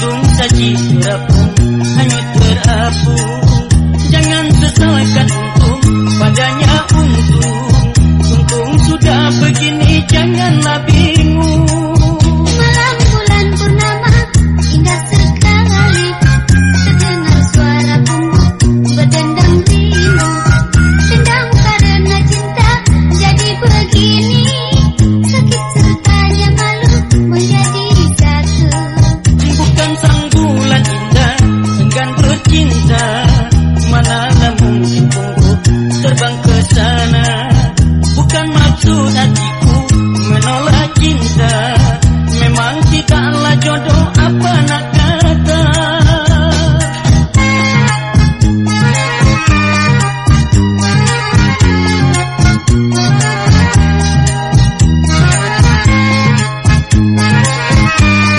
Agung saji surapun hanyut berapu Thank you.